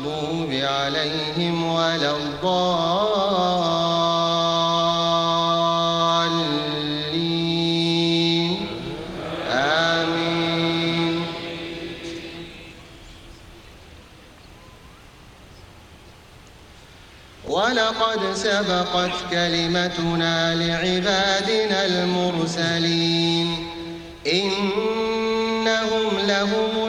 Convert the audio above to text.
المغضوب عليهم ولا الضالين. آمين. ولقد سبقت كلمتنا لعبادنا المرسلين. إنهم لهم